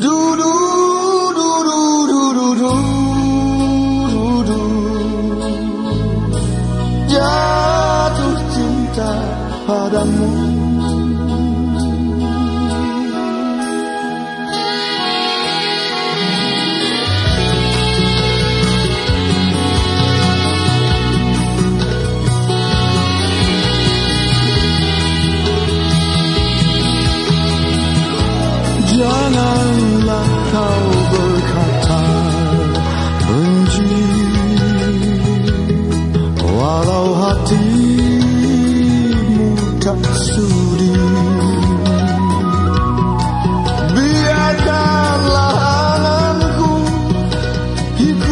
do do do do do jatuh cinta padamu. Tak sudi Biarkanlah anganku ikut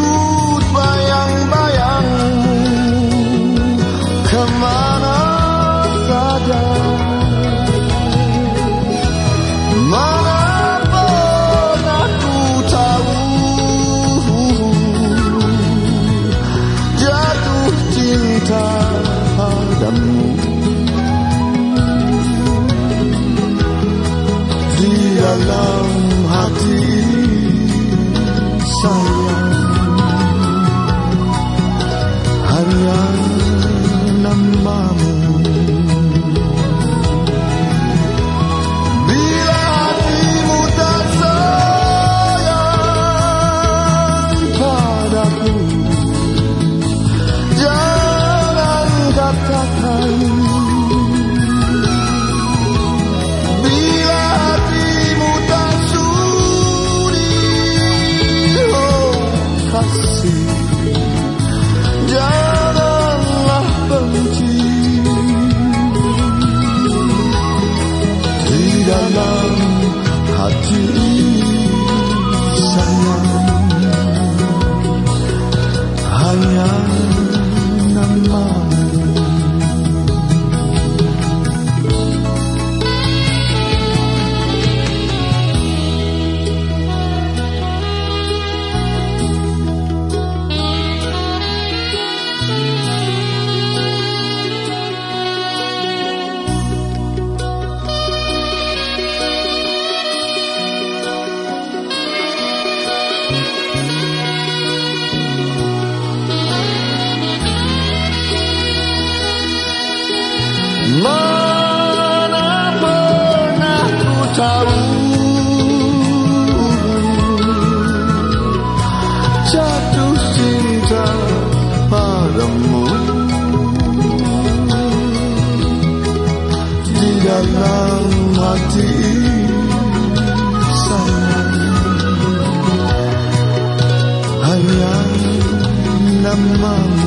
dalam hati sayang Hanya namamu kasih. Benci. Di hati tahu Jatuh cinta padamu. Di dalam hati sayang Hanya namamu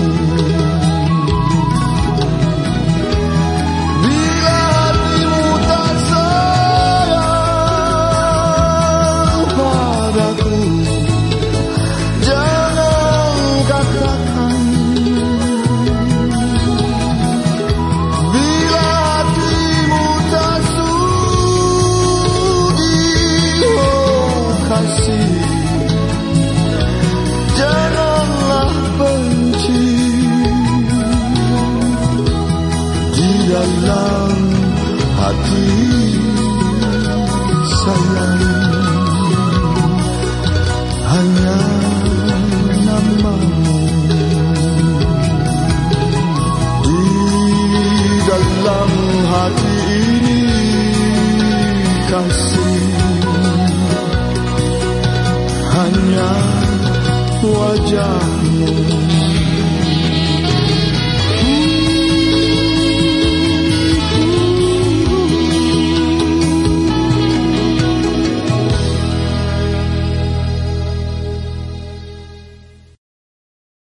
dalam hati sayang hanya namamu. Di dalam hati ini kasih. Hanya wajahmu